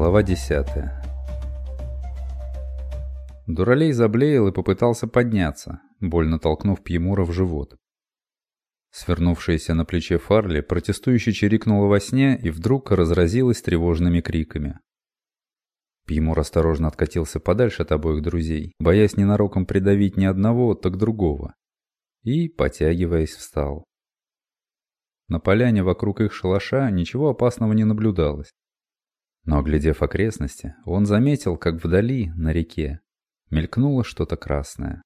Глава 10 Дуралей заблеял и попытался подняться, больно толкнув Пьемура в живот. Свернувшаяся на плече Фарли протестующе чирикнула во сне и вдруг разразилась тревожными криками. Пьемур осторожно откатился подальше от обоих друзей, боясь ненароком придавить ни одного, так другого. И, потягиваясь, встал. На поляне вокруг их шалаша ничего опасного не наблюдалось. Но, оглядев окрестности, он заметил, как вдали, на реке, мелькнуло что-то красное.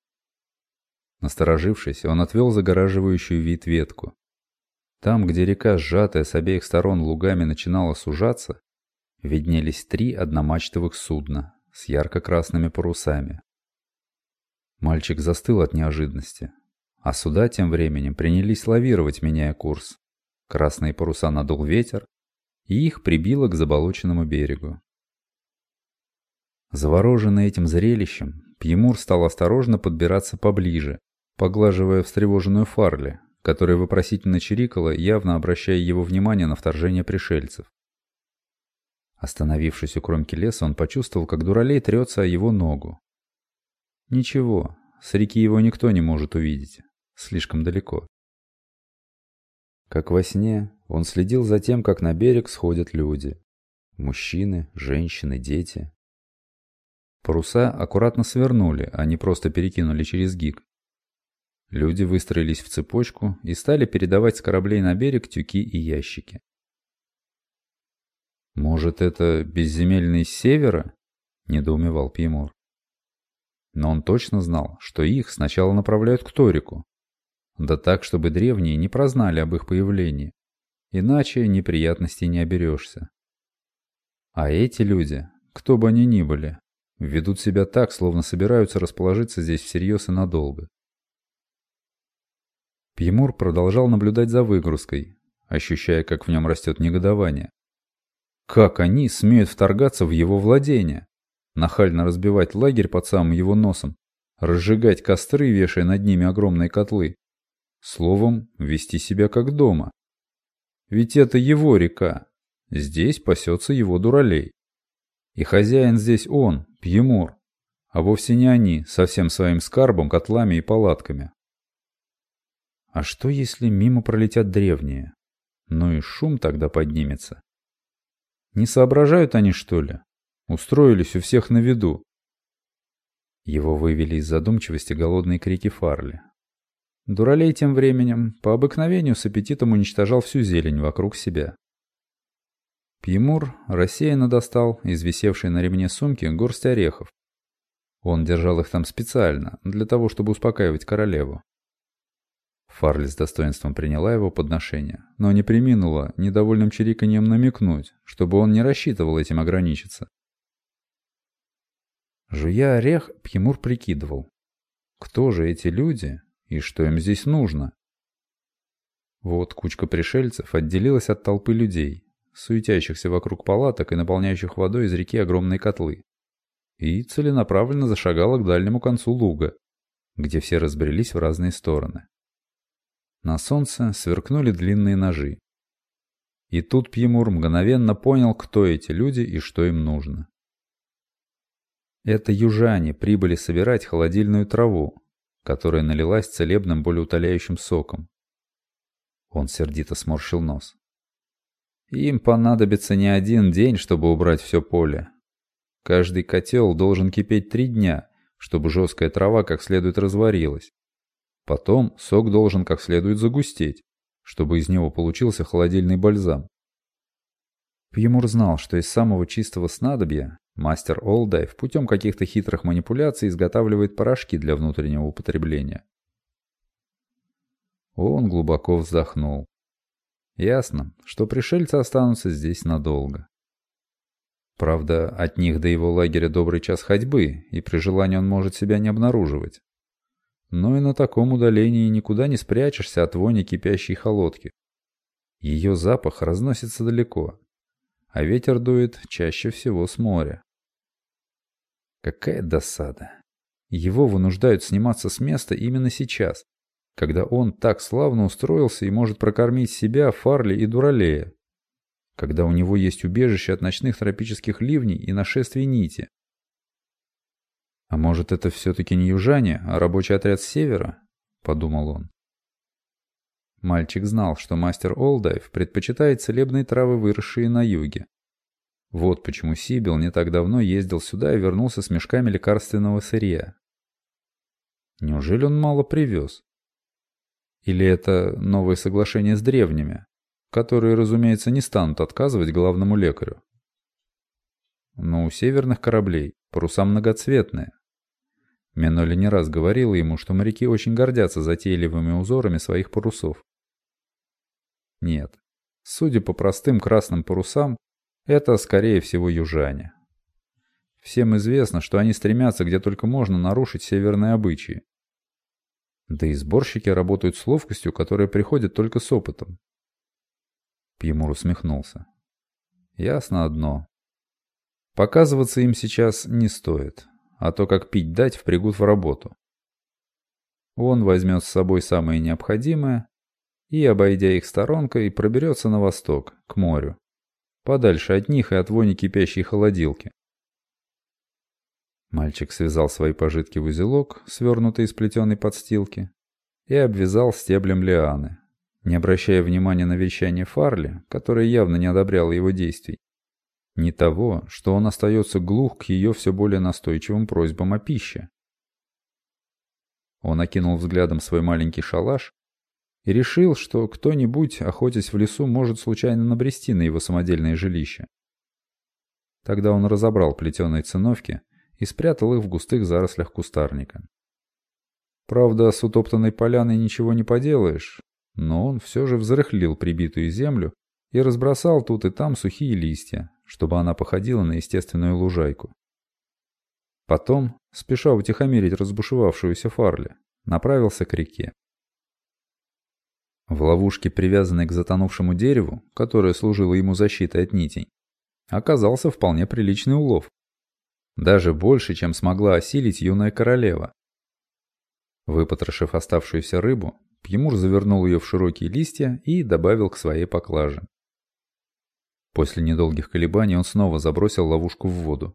Насторожившись, он отвел загораживающую вид ветку. Там, где река, сжатая с обеих сторон лугами, начинала сужаться, виднелись три одномачтовых судна с ярко-красными парусами. Мальчик застыл от неожиданности, а суда тем временем принялись лавировать, меняя курс. Красные паруса надул ветер, и их прибило к заболоченному берегу. Завороженный этим зрелищем, Пьемур стал осторожно подбираться поближе, поглаживая встревоженную Фарли, которая вопросительно чирикала, явно обращая его внимание на вторжение пришельцев. Остановившись у кромки леса, он почувствовал, как дуралей трется о его ногу. Ничего, с реки его никто не может увидеть. Слишком далеко. Как во сне, он следил за тем, как на берег сходят люди. Мужчины, женщины, дети. Паруса аккуратно свернули, а не просто перекинули через гиг. Люди выстроились в цепочку и стали передавать с кораблей на берег тюки и ящики. «Может, это безземельные с севера?» – недоумевал Пьемур. Но он точно знал, что их сначала направляют к Торику, да так, чтобы древние не прознали об их появлении. Иначе неприятностей не оберешься. А эти люди, кто бы они ни были, ведут себя так, словно собираются расположиться здесь всерьез и надолго. Пьемур продолжал наблюдать за выгрузкой, ощущая, как в нем растет негодование. Как они смеют вторгаться в его владение? Нахально разбивать лагерь под самым его носом, разжигать костры, вешая над ними огромные котлы. Словом, вести себя как дома. Ведь это его река. Здесь пасется его дуралей. И хозяин здесь он, Пьемур, а вовсе не они, со всем своим скарбом, котлами и палатками. А что, если мимо пролетят древние? Ну и шум тогда поднимется. Не соображают они, что ли? Устроились у всех на виду. Его вывели из задумчивости голодные крики Фарли. Дуралей тем временем, по обыкновению, с аппетитом уничтожал всю зелень вокруг себя. Пьемур рассеянно достал из висевшей на ремне сумки горсть орехов. Он держал их там специально, для того, чтобы успокаивать королеву. Фарли с достоинством приняла его подношение, но не приминула недовольным чириканьем намекнуть, чтобы он не рассчитывал этим ограничиться. Жуя орех, Пьемур прикидывал, кто же эти люди, и что им здесь нужно? Вот кучка пришельцев отделилась от толпы людей, суетящихся вокруг палаток и наполняющих водой из реки огромные котлы. И целенаправленно зашагала к дальнему концу луга, где все разбрелись в разные стороны. На солнце сверкнули длинные ножи. И тут Пьемур мгновенно понял, кто эти люди и что им нужно. Это южане прибыли собирать холодильную траву, которая налилась целебным болеутоляющим соком. Он сердито сморщил нос. Им понадобится не один день, чтобы убрать все поле. Каждый котел должен кипеть три дня, чтобы жесткая трава как следует разварилась. Потом сок должен как следует загустеть, чтобы из него получился холодильный бальзам. Пьемур знал, что из самого чистого снадобья Мастер Олдайв путем каких-то хитрых манипуляций изготавливает порошки для внутреннего употребления. Он глубоко вздохнул. Ясно, что пришельцы останутся здесь надолго. Правда, от них до его лагеря добрый час ходьбы, и при желании он может себя не обнаруживать. Но и на таком удалении никуда не спрячешься от вони кипящей холодки. Ее запах разносится далеко, а ветер дует чаще всего с моря. Какая досада. Его вынуждают сниматься с места именно сейчас, когда он так славно устроился и может прокормить себя, Фарли и Дуралея. когда у него есть убежище от ночных тропических ливней и нашествий нити? А может, это все-таки не южане, а рабочий отряд с севера? Подумал он. Мальчик знал, что мастер Олдайв предпочитает целебные травы, выросшие на юге. Вот почему Сибил не так давно ездил сюда и вернулся с мешками лекарственного сырья. Неужели он мало привез? Или это новое соглашение с древними, которые, разумеется, не станут отказывать главному лекарю? Но у северных кораблей паруса многоцветные. Меноли не раз говорила ему, что моряки очень гордятся затейливыми узорами своих парусов. Нет, судя по простым красным парусам, это, скорее всего, южане. Всем известно, что они стремятся где только можно нарушить северные обычаи. Да и сборщики работают с ловкостью, которая приходит только с опытом. Пьемур усмехнулся. Ясно одно. Показываться им сейчас не стоит, а то как пить дать впрягут в работу. Он возьмет с собой самое необходимое и, обойдя их сторонкой, проберется на восток, к морю, подальше от них и от вони кипящей холодилки. Мальчик связал свои пожитки в узелок, свернутый из плетеной подстилки, и обвязал стеблем лианы, не обращая внимания на вещание Фарли, которое явно не одобряло его действий. Не того, что он остается глух к ее все более настойчивым просьбам о пище. Он окинул взглядом свой маленький шалаш и решил, что кто-нибудь, охотясь в лесу, может случайно набрести на его самодельное жилище. Тогда он разобрал плетеные циновки и спрятал их в густых зарослях кустарника. Правда, с утоптанной поляной ничего не поделаешь, но он все же взрыхлил прибитую землю и разбросал тут и там сухие листья, чтобы она походила на естественную лужайку. Потом, спеша утихомирить разбушевавшуюся Фарли, направился к реке. В ловушке, привязанной к затонувшему дереву, которое служило ему защитой от нитей, оказался вполне приличный улов. Даже больше, чем смогла осилить юная королева. Выпотрошив оставшуюся рыбу, Пьемур завернул ее в широкие листья и добавил к своей поклаже. После недолгих колебаний он снова забросил ловушку в воду.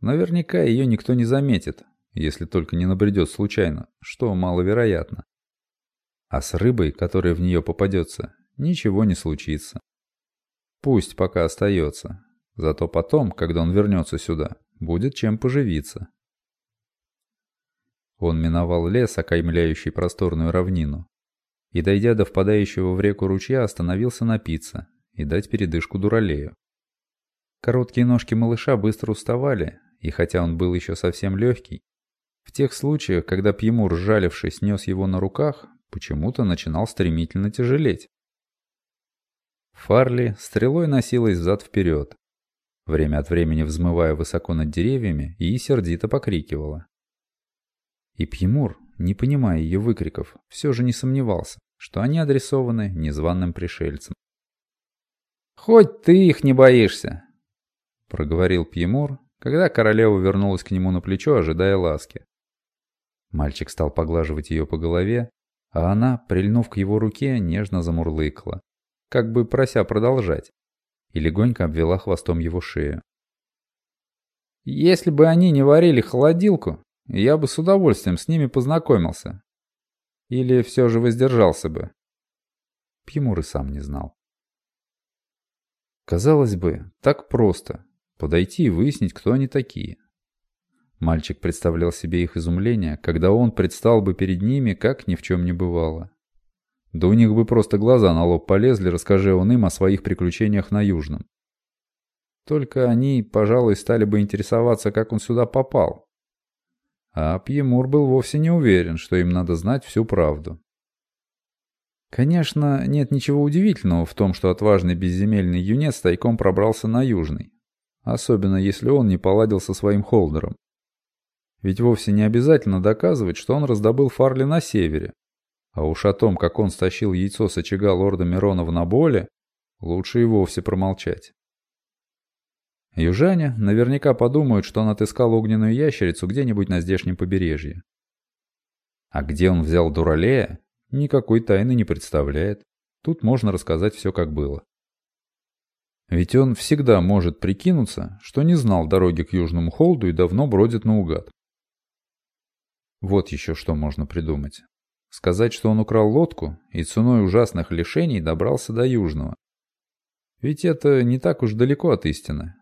Наверняка ее никто не заметит, если только не набредет случайно, что маловероятно. А с рыбой, которая в нее попадется, ничего не случится. Пусть пока остается. Зато потом, когда он вернется сюда, будет чем поживиться. Он миновал лес, окаймляющий просторную равнину. И, дойдя до впадающего в реку ручья, остановился напиться и дать передышку дуралею. Короткие ножки малыша быстро уставали, и хотя он был еще совсем легкий, в тех случаях, когда Пьемур, сжалившись, нес его на руках, почему-то начинал стремительно тяжелеть. Фарли стрелой носилась взад-вперед, время от времени взмывая высоко над деревьями и сердито покрикивала. И Пьемур, не понимая ее выкриков, все же не сомневался, что они адресованы незваным пришельцам. «Хоть ты их не боишься!» — проговорил Пьемур, когда королева вернулась к нему на плечо, ожидая ласки. Мальчик стал поглаживать ее по голове, а она, прильнув к его руке, нежно замурлыкала, как бы прося продолжать, и легонько обвела хвостом его шею. «Если бы они не варили холодилку, я бы с удовольствием с ними познакомился. Или все же воздержался бы?» Пьемур и сам не знал. Казалось бы, так просто – подойти и выяснить, кто они такие. Мальчик представлял себе их изумление, когда он предстал бы перед ними, как ни в чем не бывало. Да у них бы просто глаза на лоб полезли, расскажи он им о своих приключениях на Южном. Только они, пожалуй, стали бы интересоваться, как он сюда попал. А Пьемур был вовсе не уверен, что им надо знать всю правду. Конечно, нет ничего удивительного в том, что отважный безземельный юнец тайком пробрался на Южный. Особенно, если он не поладил со своим холдером. Ведь вовсе не обязательно доказывать, что он раздобыл Фарли на севере. А уж о том, как он стащил яйцо с очага лорда Миронова на боле, лучше и вовсе промолчать. Южане наверняка подумают, что он отыскал огненную ящерицу где-нибудь на здешнем побережье. А где он взял дуралея, никакой тайны не представляет. Тут можно рассказать все как было. Ведь он всегда может прикинуться, что не знал дороги к Южному Холду и давно бродит наугад. Вот еще что можно придумать. Сказать, что он украл лодку и ценой ужасных лишений добрался до Южного. Ведь это не так уж далеко от истины.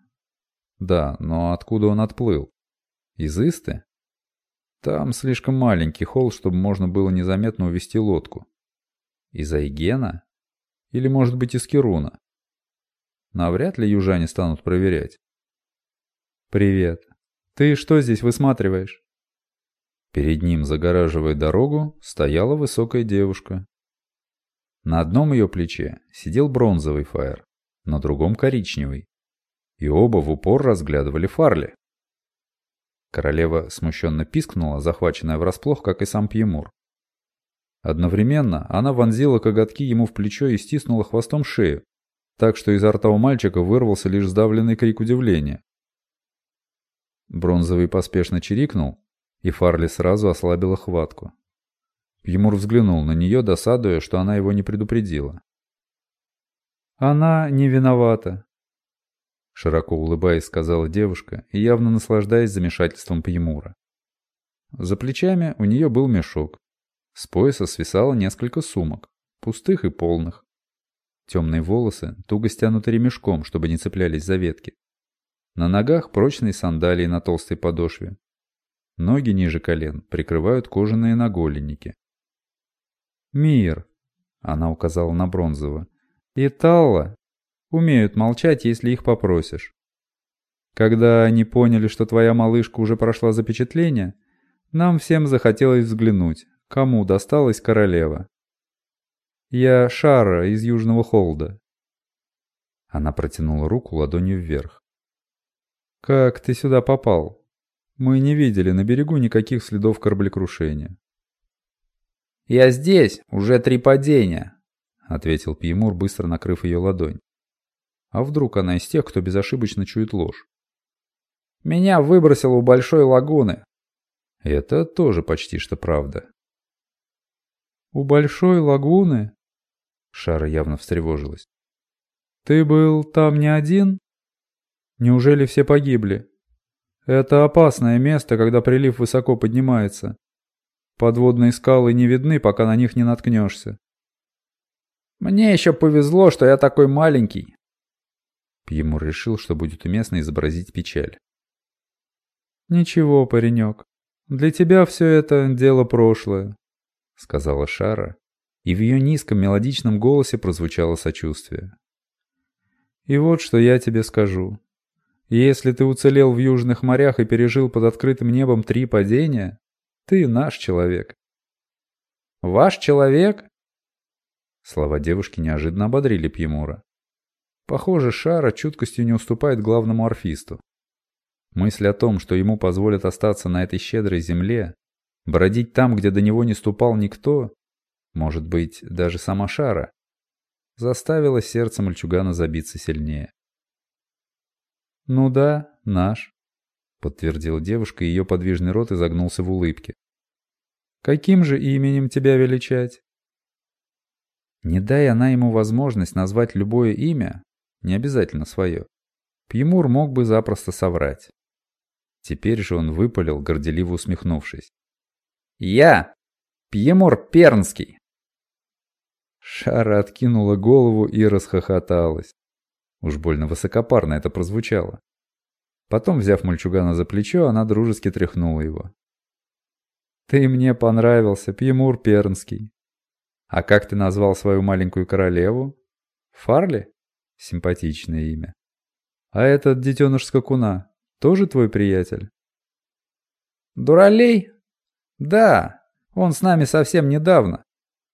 Да, но откуда он отплыл? Из Исты? Там слишком маленький холл, чтобы можно было незаметно увести лодку. Из Айгена? Или, может быть, из Кируна? Навряд ли южане станут проверять. «Привет. Ты что здесь высматриваешь?» Перед ним, загораживая дорогу, стояла высокая девушка. На одном ее плече сидел бронзовый фаер, на другом коричневый. И оба в упор разглядывали Фарли. Королева смущенно пискнула, захваченная врасплох, как и сам Пьемур. Одновременно она вонзила коготки ему в плечо и стиснула хвостом шею, так что изо рта у мальчика вырвался лишь сдавленный крик удивления. Бронзовый поспешно чирикнул, и Фарли сразу ослабила хватку. Пьемур взглянул на нее, досадуя, что она его не предупредила. «Она не виновата», — широко улыбаясь, сказала девушка и явно наслаждаясь замешательством Пьемура. За плечами у нее был мешок. С пояса свисало несколько сумок, пустых и полных. Темные волосы туго стянуты ремешком, чтобы не цеплялись за ветки. На ногах прочные сандалии на толстой подошве. Ноги ниже колен прикрывают кожаные наголенники. «Мир», — она указала на бронзово, — «и Талла умеют молчать, если их попросишь. Когда они поняли, что твоя малышка уже прошла запечатление, нам всем захотелось взглянуть, кому досталась королева. Я Шара из Южного Холда». Она протянула руку ладонью вверх. «Как ты сюда попал? Мы не видели на берегу никаких следов кораблекрушения». «Я здесь, уже три падения», — ответил Пьемур, быстро накрыв ее ладонь. А вдруг она из тех, кто безошибочно чует ложь? «Меня выбросило у большой лагуны». Это тоже почти что правда. «У большой лагуны?» Шара явно встревожилась. «Ты был там не один? Неужели все погибли? Это опасное место, когда прилив высоко поднимается. Подводные скалы не видны, пока на них не наткнешься». «Мне еще повезло, что я такой маленький». Пьемур решил, что будет уместно изобразить печаль. «Ничего, паренек, для тебя все это дело прошлое», — сказала Шара, и в ее низком мелодичном голосе прозвучало сочувствие. «И вот что я тебе скажу. Если ты уцелел в южных морях и пережил под открытым небом три падения, ты наш человек». «Ваш человек?» Слова девушки неожиданно ободрили Пьемура. Похоже, Шара чуткостью не уступает главному орфисту. Мысль о том, что ему позволят остаться на этой щедрой земле, бродить там, где до него не ступал никто, может быть, даже сама Шара, заставила сердце мальчугана забиться сильнее. «Ну да, наш», — подтвердила девушка, и ее подвижный рот изогнулся в улыбке. «Каким же именем тебя величать?» Не дай она ему возможность назвать любое имя, не обязательно свое, Пьемур мог бы запросто соврать. Теперь же он выпалил, горделиво усмехнувшись. «Я Пьемур Пернский!» Шара откинула голову и расхохоталась. Уж больно высокопарно это прозвучало. Потом, взяв мальчугана за плечо, она дружески тряхнула его. «Ты мне понравился, Пьемур Пернский. А как ты назвал свою маленькую королеву? Фарли? Симпатичное имя. А этот детеныш скакуна тоже твой приятель?» «Дуралей? Да, он с нами совсем недавно.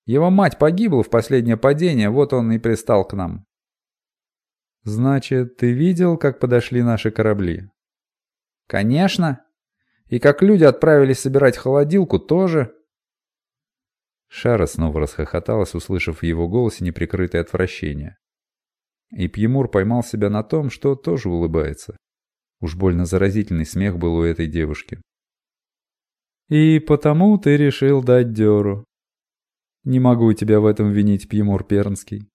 Его мать погибла в последнее падение, вот он и пристал к нам. Значит, ты видел, как подошли наши корабли? Конечно. И как люди отправились собирать холодилку, тоже. Шара снова расхохоталась, услышав в его голосе неприкрытое отвращение. И Пьемур поймал себя на том, что тоже улыбается. Уж больно заразительный смех был у этой девушки. «И потому ты решил дать дёру», не могу тебя в этом винить, Пьемур Пернский.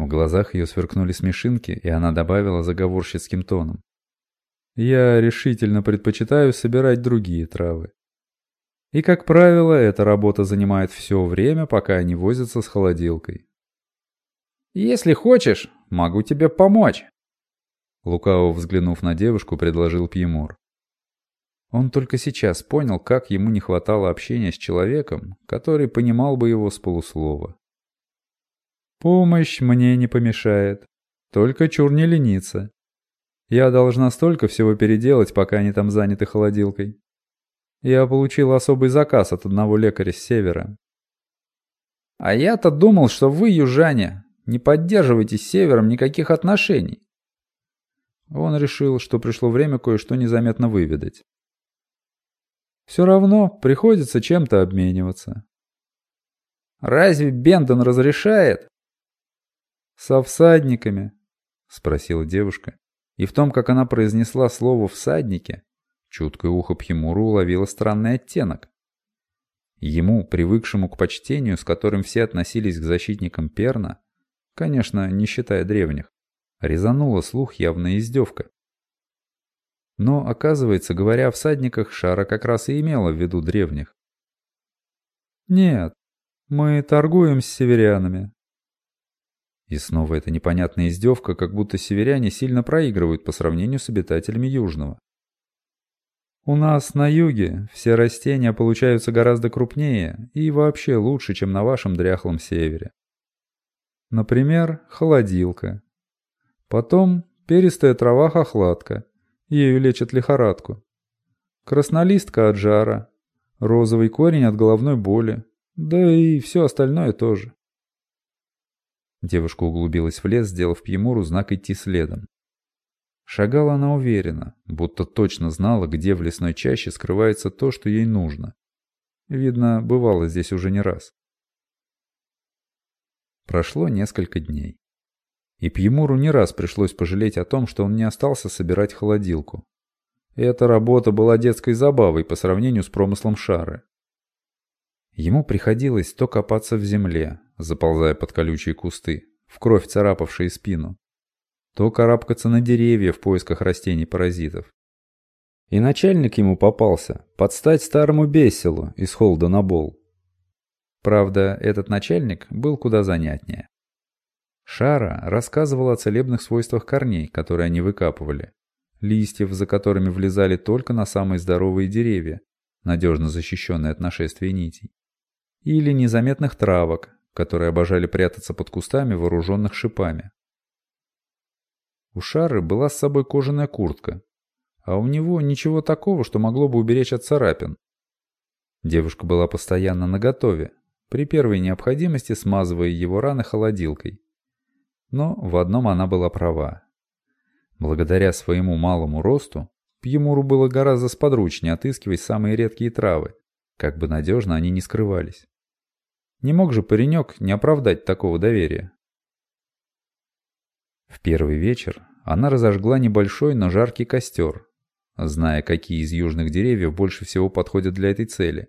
В глазах ее сверкнули смешинки, и она добавила заговорщицким тоном. «Я решительно предпочитаю собирать другие травы. И, как правило, эта работа занимает все время, пока они возятся с холодилкой. «Если хочешь, могу тебе помочь», Лукаво взглянув на девушку, предложил Пьемур. Он только сейчас понял, как ему не хватало общения с человеком, который понимал бы его с полуслова. «Помощь мне не помешает. Только чур не лениться. Я должна столько всего переделать, пока они там заняты холодилкой. Я получил особый заказ от одного лекаря с севера». «А я-то думал, что вы, южане, не поддерживаете с севером никаких отношений. Он решил, что пришло время кое-что незаметно выведать. Все равно приходится чем-то обмениваться. «Разве Бендон разрешает?» «Со всадниками?» — спросила девушка. И в том, как она произнесла слово «всадники», чуткое ухо Пхимуру уловило странный оттенок. Ему, привыкшему к почтению, с которым все относились к защитникам Перна, конечно, не считая древних, Резанула слух явная издевка. Но, оказывается, говоря о всадниках, Шара как раз и имела в виду древних. «Нет, мы торгуем с северянами». И снова эта непонятная издевка, как будто северяне сильно проигрывают по сравнению с обитателями Южного. У нас на юге все растения получаются гораздо крупнее и вообще лучше, чем на вашем дряхлом севере. Например, холодилка, Потом перистая трава-хохлатка, ею лечат лихорадку. Краснолистка от жара, розовый корень от головной боли, да и все остальное тоже. Девушка углубилась в лес, сделав Пьемуру знак идти следом. Шагала она уверенно, будто точно знала, где в лесной чаще скрывается то, что ей нужно. Видно, бывало здесь уже не раз. Прошло несколько дней. И Пьемуру не раз пришлось пожалеть о том, что он не остался собирать холодилку. эта работа была детской забавой по сравнению с промыслом Шары. Ему приходилось то копаться в земле, заползая под колючие кусты, в кровь царапавшие спину, то карабкаться на деревья в поисках растений-паразитов. И начальник ему попался, под стать старому беселу из холда на бол. Правда, этот начальник был куда занятнее. Шара рассказывала о целебных свойствах корней, которые они выкапывали, листьев, за которыми влезали только на самые здоровые деревья, надежно защищенные от нашествия нитей, или незаметных травок, которые обожали прятаться под кустами, вооруженных шипами. У Шары была с собой кожаная куртка, а у него ничего такого, что могло бы уберечь от царапин. Девушка была постоянно наготове, при первой необходимости смазывая его раны холодилкой. Но в одном она была права. Благодаря своему малому росту, Пьемуру было гораздо сподручнее отыскивать самые редкие травы, как бы надежно они ни скрывались. Не мог же паренек не оправдать такого доверия. В первый вечер она разожгла небольшой, но жаркий костер, зная, какие из южных деревьев больше всего подходят для этой цели.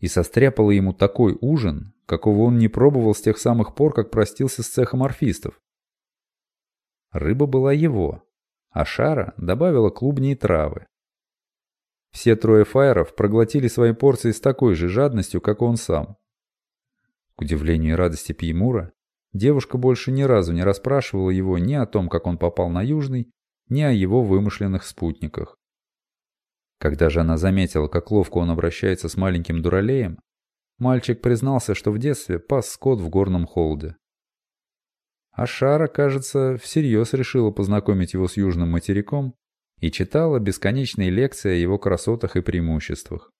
И состряпала ему такой ужин, какого он не пробовал с тех самых пор, как простился с цехом орфистов. Рыба была его, а Шара добавила клубни и травы. Все трое фаеров проглотили свои порции с такой же жадностью, как он сам. К удивлению и радости Пьемура, девушка больше ни разу не расспрашивала его ни о том, как он попал на Южный, ни о его вымышленных спутниках. Когда же она заметила, как ловко он обращается с маленьким дуралеем, Мальчик признался, что в детстве пас скот в горном холде. А Шара, кажется, всерьез решила познакомить его с южным материком и читала бесконечные лекции о его красотах и преимуществах.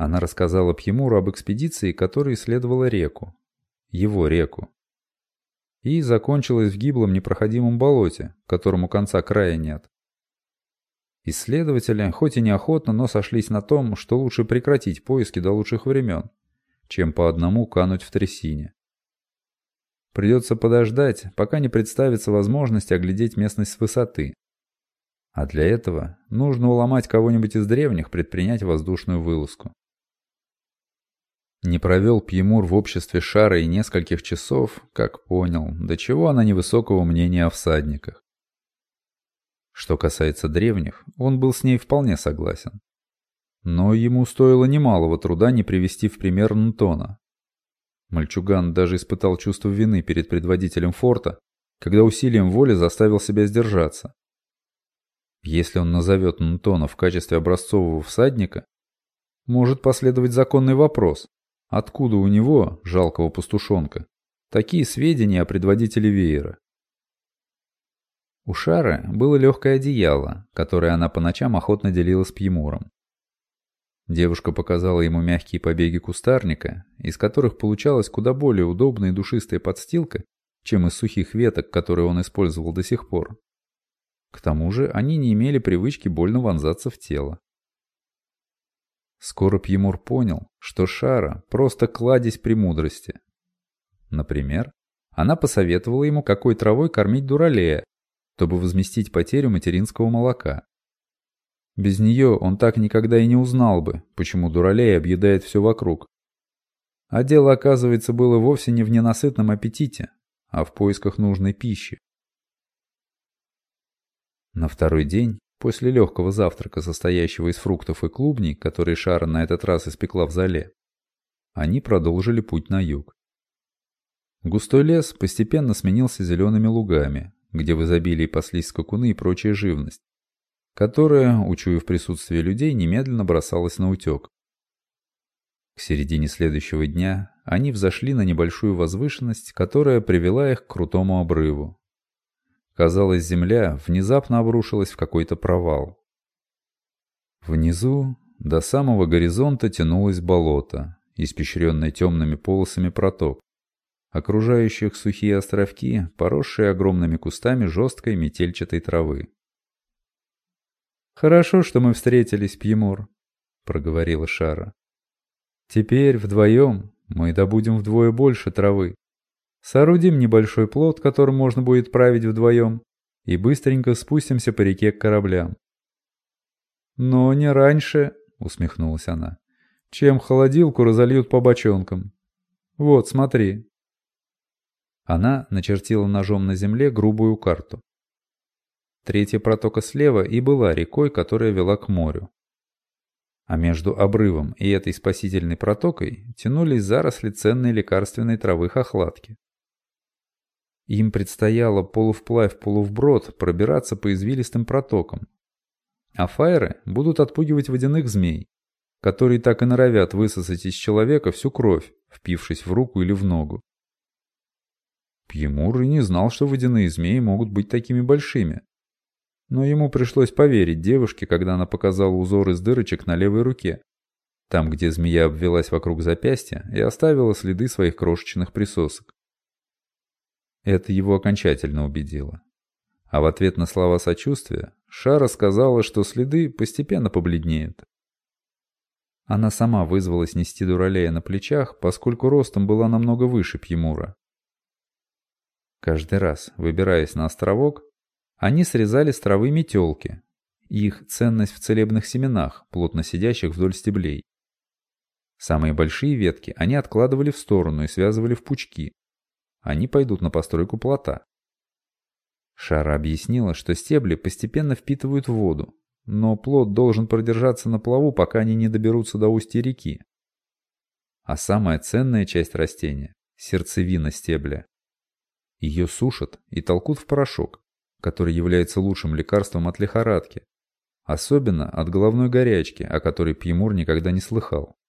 Она рассказала Пьемуру об экспедиции, которая исследовала реку. Его реку. И закончилась в гиблом непроходимом болоте, которому конца края нет. Исследователи, хоть и неохотно, но сошлись на том, что лучше прекратить поиски до лучших времен, чем по одному кануть в трясине. Придется подождать, пока не представится возможность оглядеть местность с высоты. А для этого нужно уломать кого-нибудь из древних предпринять воздушную вылазку. Не провел Пьемур в обществе Шара и нескольких часов, как понял, до чего она невысокого мнения о всадниках. Что касается древних, он был с ней вполне согласен. Но ему стоило немалого труда не привести в пример Нтона. Мальчуган даже испытал чувство вины перед предводителем форта, когда усилием воли заставил себя сдержаться. Если он назовет Нтона в качестве образцового всадника, может последовать законный вопрос, откуда у него, жалкого пастушонка, такие сведения о предводителе веера. У Шары было легкое одеяло, которое она по ночам охотно делила с Пьемуром. Девушка показала ему мягкие побеги кустарника, из которых получалась куда более удобная и душистая подстилка, чем из сухих веток, которые он использовал до сих пор. К тому же они не имели привычки больно вонзаться в тело. Скоро Пьемур понял, что Шара просто кладезь премудрости. Например, она посоветовала ему какой травой кормить дуралея, чтобы возместить потерю материнского молока. Без нее он так никогда и не узнал бы, почему дуралей объедает все вокруг. А дело, оказывается, было вовсе не в ненасытном аппетите, а в поисках нужной пищи. На второй день, после легкого завтрака, состоящего из фруктов и клубней, которые Шара на этот раз испекла в зале, они продолжили путь на юг. Густой лес постепенно сменился зелеными лугами, где в изобилии паслись скакуны и прочая живность которая, учуяв присутствие людей, немедленно бросалась на утек. К середине следующего дня они взошли на небольшую возвышенность, которая привела их к крутому обрыву. Казалось, земля внезапно обрушилась в какой-то провал. Внизу до самого горизонта тянулось болото, испещренное темными полосами проток, окружающих сухие островки, поросшие огромными кустами жесткой метельчатой травы. «Хорошо, что мы встретились, Пьемур», — проговорила Шара. «Теперь вдвоем мы добудем вдвое больше травы. Соорудим небольшой плот, которым можно будет править вдвоем, и быстренько спустимся по реке к кораблям». «Но не раньше», — усмехнулась она, — «чем холодилку разольют по бочонкам. Вот, смотри». Она начертила ножом на земле грубую карту. Третья протока слева и была рекой, которая вела к морю. А между обрывом и этой спасительной протокой тянулись заросли ценной лекарственной травы хохлатки. Им предстояло полувплавь-полувброд пробираться по извилистым протокам. А фаеры будут отпугивать водяных змей, которые так и норовят высосать из человека всю кровь, впившись в руку или в ногу. Пьемур и не знал, что водяные змеи могут быть такими большими. Но ему пришлось поверить девушке, когда она показала узор из дырочек на левой руке. Там, где змея обвелась вокруг запястья и оставила следы своих крошечных присосок. Это его окончательно убедило. А в ответ на слова сочувствия Шара сказала, что следы постепенно побледнеют. Она сама вызвалась нести дуралея на плечах, поскольку ростом была намного выше Пьемура. Каждый раз, выбираясь на островок, они срезали с травы метелки. Их ценность в целебных семенах, плотно сидящих вдоль стеблей. Самые большие ветки они откладывали в сторону и связывали в пучки. Они пойдут на постройку плота. Шара объяснила, что стебли постепенно впитывают воду, но плод должен продержаться на плаву, пока они не доберутся до устья реки. А самая ценная часть растения – сердцевина стебля. Ее сушат и толкут в порошок, который является лучшим лекарством от лихорадки, особенно от головной горячки, о которой Пьемур никогда не слыхал.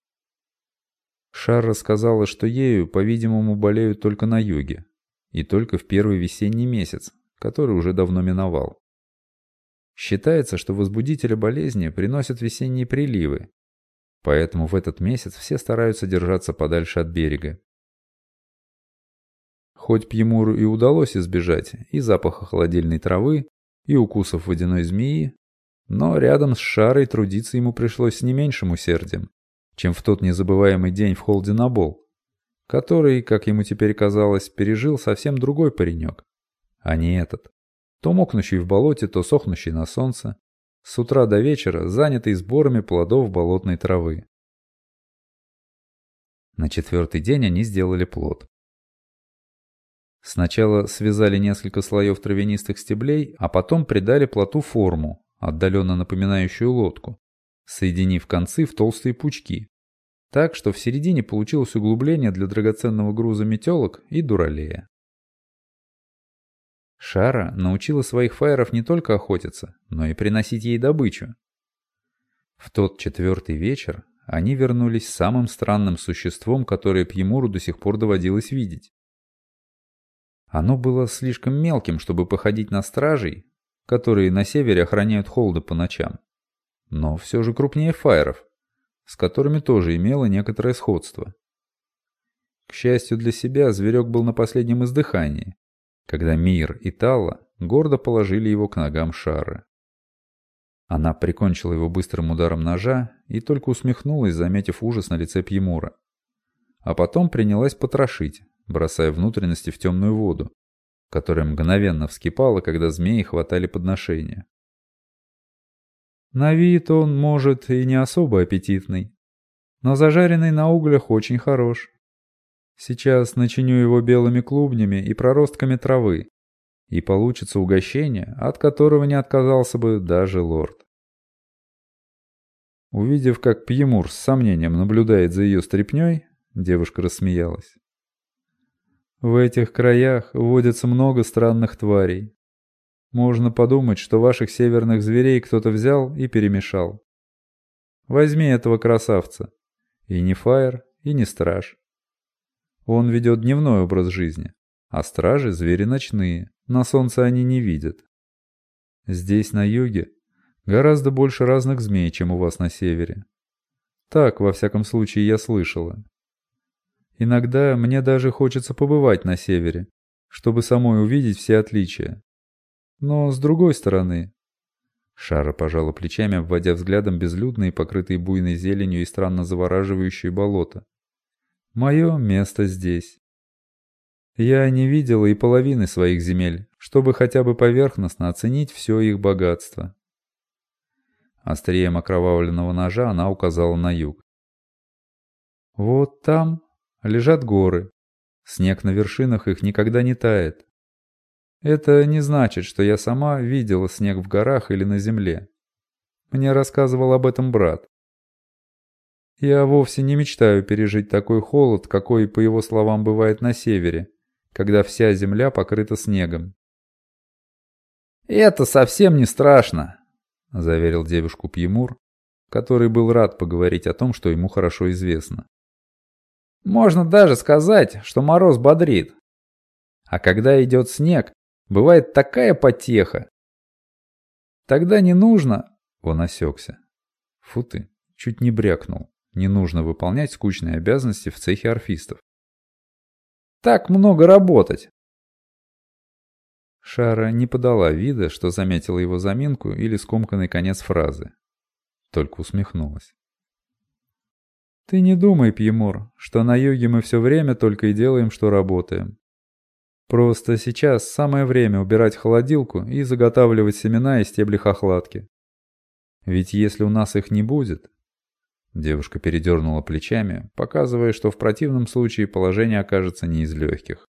Шар рассказала, что ею, по-видимому, болеют только на юге, и только в первый весенний месяц, который уже давно миновал. Считается, что возбудители болезни приносят весенние приливы, поэтому в этот месяц все стараются держаться подальше от берега. Хоть Пьемуру и удалось избежать и запаха холодильной травы, и укусов водяной змеи, но рядом с Шарой трудиться ему пришлось с не меньшим усердием, чем в тот незабываемый день в Холдинабол, который, как ему теперь казалось, пережил совсем другой паренек, а не этот. То мокнущий в болоте, то сохнущий на солнце, с утра до вечера занятый сборами плодов болотной травы. На четвертый день они сделали плод. Сначала связали несколько слоев травянистых стеблей, а потом придали плоту форму, отдаленно напоминающую лодку, соединив концы в толстые пучки, так что в середине получилось углубление для драгоценного груза метелок и дуралея. Шара научила своих фаеров не только охотиться, но и приносить ей добычу. В тот четвертый вечер они вернулись с самым странным существом, которое Пьемуру до сих пор доводилось видеть. Оно было слишком мелким, чтобы походить на стражей, которые на севере охраняют холды по ночам. Но все же крупнее фаеров, с которыми тоже имело некоторое сходство. К счастью для себя, зверек был на последнем издыхании, когда Мир и Тала гордо положили его к ногам Шары. Она прикончила его быстрым ударом ножа и только усмехнулась, заметив ужас на лице Пьемура. А потом принялась потрошить, бросая внутренности в темную воду, которая мгновенно вскипала, когда змеи хватали подношения. На вид он, может, и не особо аппетитный, но зажаренный на углях очень хорош. Сейчас начиню его белыми клубнями и проростками травы, и получится угощение, от которого не отказался бы даже лорд. Увидев, как Пьемур с сомнением наблюдает за ее стряпней, девушка рассмеялась. В этих краях водится много странных тварей. Можно подумать, что ваших северных зверей кто-то взял и перемешал. Возьми этого красавца. И не фаер, и не страж. Он ведет дневной образ жизни, а стражи – звери ночные, на солнце они не видят. Здесь, на юге, гораздо больше разных змей, чем у вас на севере. Так, во всяком случае, я слышала. Иногда мне даже хочется побывать на севере, чтобы самой увидеть все отличия. Но с другой стороны... Шара пожала плечами, обводя взглядом безлюдные, покрытые буйной зеленью и странно завораживающие болота. Мое место здесь. Я не видела и половины своих земель, чтобы хотя бы поверхностно оценить все их богатство. Острием окровавленного ножа она указала на юг. Вот там лежат горы. Снег на вершинах их никогда не тает. Это не значит, что я сама видела снег в горах или на земле. Мне рассказывал об этом брат. Я вовсе не мечтаю пережить такой холод, какой, по его словам, бывает на севере, когда вся земля покрыта снегом. «Это совсем не страшно», — заверил девушку Пьемур, который был рад поговорить о том, что ему хорошо известно. «Можно даже сказать, что мороз бодрит. А когда идет снег, бывает такая потеха. Тогда не нужно...» — он осекся. Фу ты, чуть не брякнул. Не нужно выполнять скучные обязанности в цехе орфистов. Так много работать. Шара не подала вида, что заметила его заминку или скомканный конец фразы. Только усмехнулась. «Ты не думай, Пьемур, что на юге мы все время только и делаем, что работаем. Просто сейчас самое время убирать холодилку и заготавливать семена и стебли хохлатки. Ведь если у нас их не будет, Девушка передернула плечами, показывая, что в противном случае положение окажется не из легких.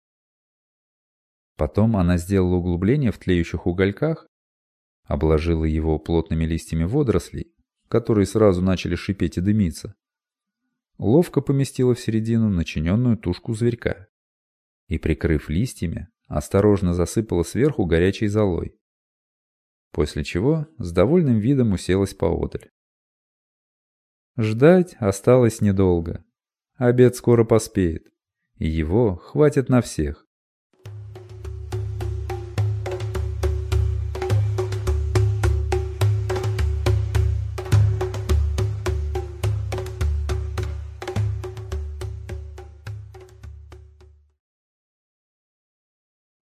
Потом она сделала углубление в тлеющих угольках, обложила его плотными листьями водорослей, которые сразу начали шипеть и дымиться. Ловко поместила в середину начиненную тушку зверька и, прикрыв листьями, осторожно засыпала сверху горячей золой. После чего с довольным видом уселась поодаль. Ждать осталось недолго. Обед скоро поспеет. И его хватит на всех.